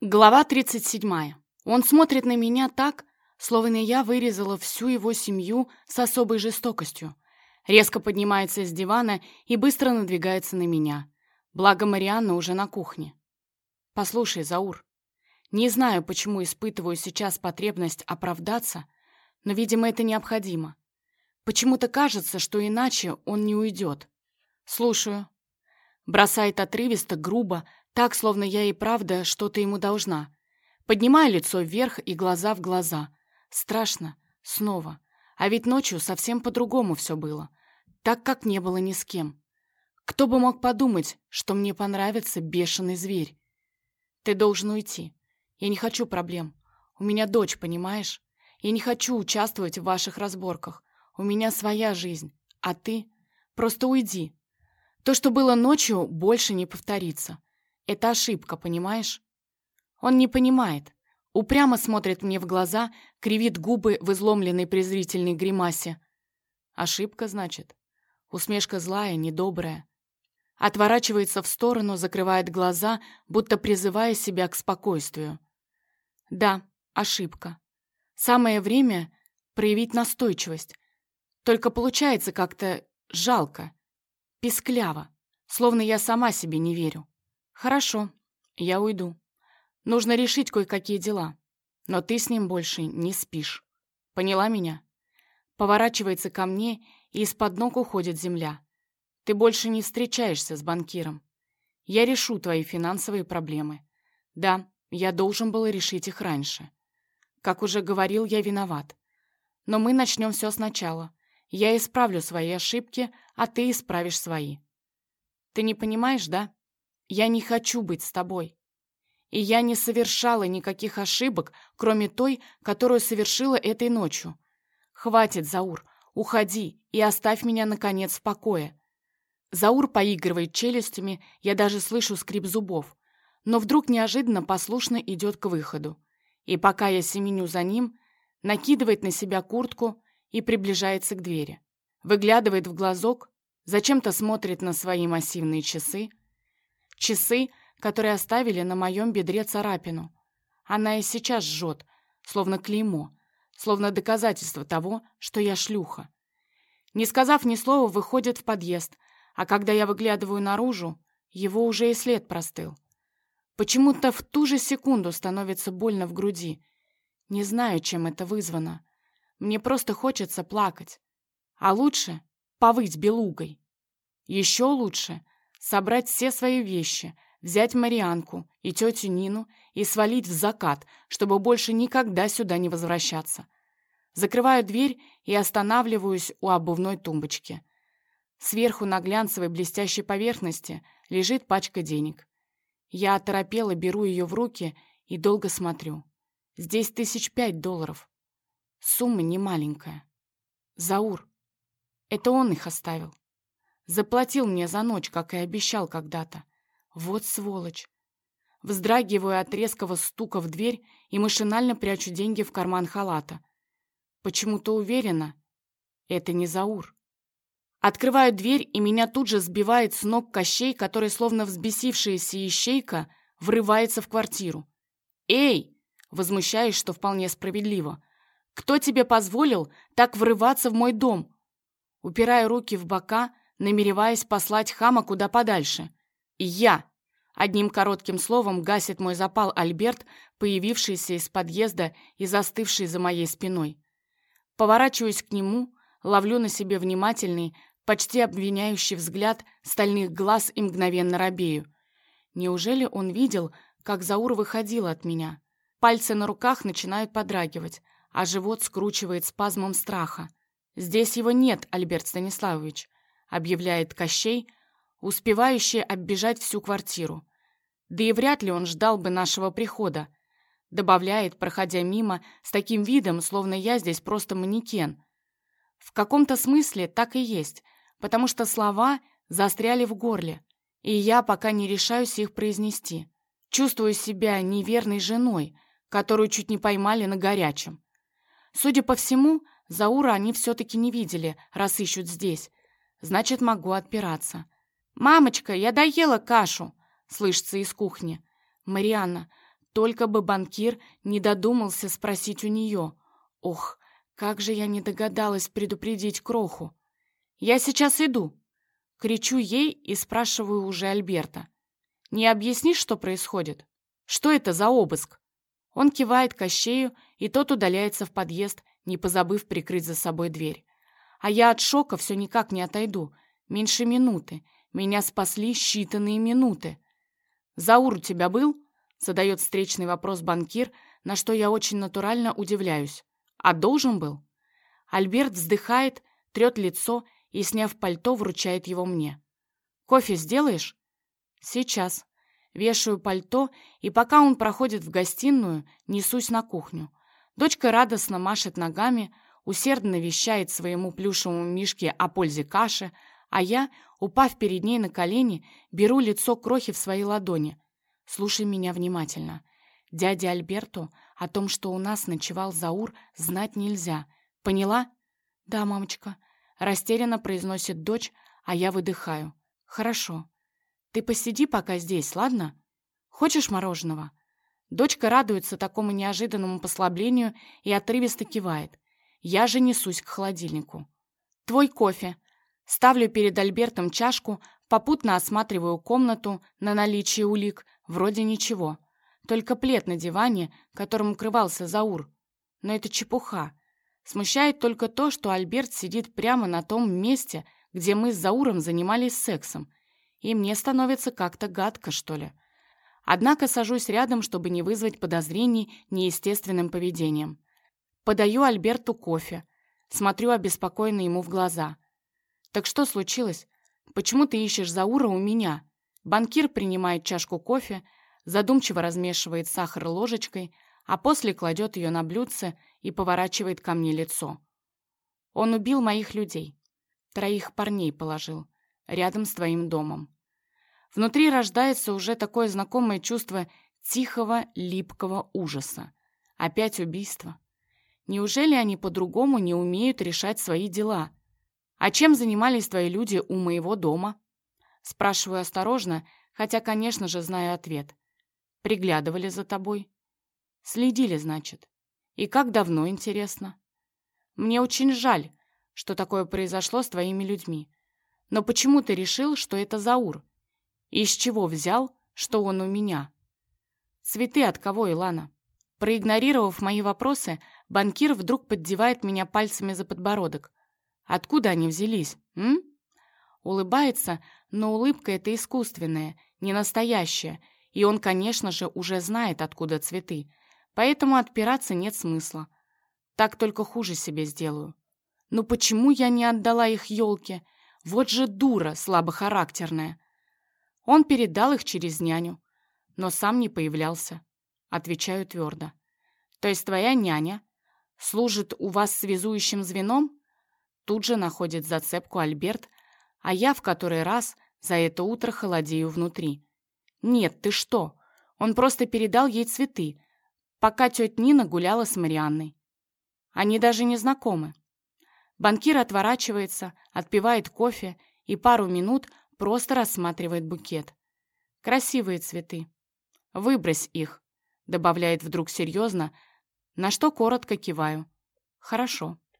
Глава 37. Он смотрит на меня так, словно я вырезала всю его семью с особой жестокостью. Резко поднимается с дивана и быстро надвигается на меня. Благо Марианна уже на кухне. «Послушай, Заур, не знаю, почему испытываю сейчас потребность оправдаться, но, видимо, это необходимо. Почему-то кажется, что иначе он не уйдет. Слушаю». Бросает отрывисто, грубо, так, словно я и правда что-то ему должна. Поднимаю лицо вверх и глаза в глаза. Страшно. Снова. А ведь ночью совсем по-другому все было. Так, как не было ни с кем. Кто бы мог подумать, что мне понравится бешеный зверь? Ты должен уйти. Я не хочу проблем. У меня дочь, понимаешь? Я не хочу участвовать в ваших разборках. У меня своя жизнь. А ты? Просто уйди. То, что было ночью, больше не повторится. Это ошибка, понимаешь? Он не понимает. Упрямо смотрит мне в глаза, кривит губы в изломленной презрительной гримасе. Ошибка, значит. Усмешка злая, недобрая. Отворачивается в сторону, закрывает глаза, будто призывая себя к спокойствию. Да, ошибка. Самое время проявить настойчивость. Только получается как-то жалко, пискляво, словно я сама себе не верю. «Хорошо, я уйду. Нужно решить кое-какие дела. Но ты с ним больше не спишь. Поняла меня?» Поворачивается ко мне, и из-под ног уходит земля. «Ты больше не встречаешься с банкиром. Я решу твои финансовые проблемы. Да, я должен был решить их раньше. Как уже говорил, я виноват. Но мы начнем все сначала. Я исправлю свои ошибки, а ты исправишь свои. Ты не понимаешь, да?» Я не хочу быть с тобой. И я не совершала никаких ошибок, кроме той, которую совершила этой ночью. Хватит, Заур, уходи и оставь меня, наконец, в покое. Заур поигрывает челюстями, я даже слышу скрип зубов, но вдруг неожиданно послушно идет к выходу. И пока я семеню за ним, накидывает на себя куртку и приближается к двери. Выглядывает в глазок, зачем-то смотрит на свои массивные часы, Часы, которые оставили на моем бедре царапину. Она и сейчас жжет, словно клеймо, словно доказательство того, что я шлюха. Не сказав ни слова, выходит в подъезд, а когда я выглядываю наружу, его уже и след простыл. Почему-то в ту же секунду становится больно в груди. Не знаю, чем это вызвано. Мне просто хочется плакать. А лучше повыть белугой. Еще лучше собрать все свои вещи, взять Марианку и тетю Нину и свалить в закат, чтобы больше никогда сюда не возвращаться. Закрываю дверь и останавливаюсь у обувной тумбочки. Сверху на глянцевой блестящей поверхности лежит пачка денег. Я оторопела, беру ее в руки и долго смотрю. Здесь тысяч пять долларов. Сумма не маленькая. Заур. Это он их оставил. Заплатил мне за ночь, как и обещал когда-то. Вот сволочь. Вздрагиваю от резкого стука в дверь и машинально прячу деньги в карман халата. Почему-то уверена, это не Заур. Открываю дверь, и меня тут же сбивает с ног Кощей, который, словно взбесившаяся ищейка, врывается в квартиру. «Эй!» — возмущаюсь, что вполне справедливо. «Кто тебе позволил так врываться в мой дом?» Упираю руки в бока, намереваясь послать хама куда подальше. «Я!» Одним коротким словом гасит мой запал Альберт, появившийся из подъезда и застывший за моей спиной. Поворачиваюсь к нему, ловлю на себе внимательный, почти обвиняющий взгляд стальных глаз и мгновенно робею. Неужели он видел, как Заур выходил от меня? Пальцы на руках начинают подрагивать, а живот скручивает спазмом страха. «Здесь его нет, Альберт Станиславович объявляет Кощей, успевающий оббежать всю квартиру. Да и вряд ли он ждал бы нашего прихода. Добавляет, проходя мимо, с таким видом, словно я здесь просто манекен. В каком-то смысле так и есть, потому что слова застряли в горле, и я пока не решаюсь их произнести. Чувствую себя неверной женой, которую чуть не поймали на горячем. Судя по всему, Заура они все-таки не видели, раз ищут здесь, Значит, могу отпираться. «Мамочка, я доела кашу!» — слышится из кухни. «Марианна, Только бы банкир не додумался спросить у нее. Ох, как же я не догадалась предупредить Кроху. «Я сейчас иду!» Кричу ей и спрашиваю уже Альберта. «Не объяснишь, что происходит? Что это за обыск?» Он кивает Кощею, и тот удаляется в подъезд, не позабыв прикрыть за собой дверь. А я от шока все никак не отойду. Меньше минуты. Меня спасли считанные минуты. «Заур у тебя был?» — задает встречный вопрос банкир, на что я очень натурально удивляюсь. «А должен был?» Альберт вздыхает, трет лицо и, сняв пальто, вручает его мне. «Кофе сделаешь?» «Сейчас». Вешаю пальто, и пока он проходит в гостиную, несусь на кухню. Дочка радостно машет ногами, усердно вещает своему плюшевому мишке о пользе каши, а я, упав перед ней на колени, беру лицо крохи в свои ладони. Слушай меня внимательно. Дяде Альберту о том, что у нас ночевал Заур, знать нельзя. Поняла? Да, мамочка. Растерянно произносит дочь, а я выдыхаю. Хорошо. Ты посиди пока здесь, ладно? Хочешь мороженого? Дочка радуется такому неожиданному послаблению и отрывисто кивает. Я же несусь к холодильнику. Твой кофе. Ставлю перед Альбертом чашку, попутно осматриваю комнату на наличие улик. Вроде ничего. Только плед на диване, которым укрывался Заур. Но это чепуха. Смущает только то, что Альберт сидит прямо на том месте, где мы с Зауром занимались сексом. И мне становится как-то гадко, что ли. Однако сажусь рядом, чтобы не вызвать подозрений неестественным поведением. Подаю Альберту кофе. Смотрю обеспокоенно ему в глаза. «Так что случилось? Почему ты ищешь Заура у меня?» Банкир принимает чашку кофе, задумчиво размешивает сахар ложечкой, а после кладет ее на блюдце и поворачивает ко мне лицо. Он убил моих людей. Троих парней положил. Рядом с твоим домом. Внутри рождается уже такое знакомое чувство тихого, липкого ужаса. Опять убийство. Неужели они по-другому не умеют решать свои дела? А чем занимались твои люди у моего дома? Спрашиваю осторожно, хотя, конечно же, знаю ответ. Приглядывали за тобой. Следили, значит. И как давно, интересно? Мне очень жаль, что такое произошло с твоими людьми. Но почему ты решил, что это Заур? Из чего взял, что он у меня? Цветы от кого, Илана? Проигнорировав мои вопросы, банкир вдруг поддевает меня пальцами за подбородок. Откуда они взялись, м? Улыбается, но улыбка эта искусственная, не настоящая, и он, конечно же, уже знает, откуда цветы, поэтому отпираться нет смысла. Так только хуже себе сделаю. Ну почему я не отдала их елке? Вот же дура слабохарактерная. Он передал их через няню, но сам не появлялся. Отвечаю твердо. То есть твоя няня служит у вас связующим звеном? Тут же находит зацепку Альберт, а я в который раз за это утро холодею внутри. Нет, ты что? Он просто передал ей цветы, пока тетя Нина гуляла с Марианной. Они даже не знакомы. Банкир отворачивается, отпивает кофе и пару минут Просто рассматривает букет. Красивые цветы. Выбрось их, добавляет вдруг серьезно, на что коротко киваю. Хорошо.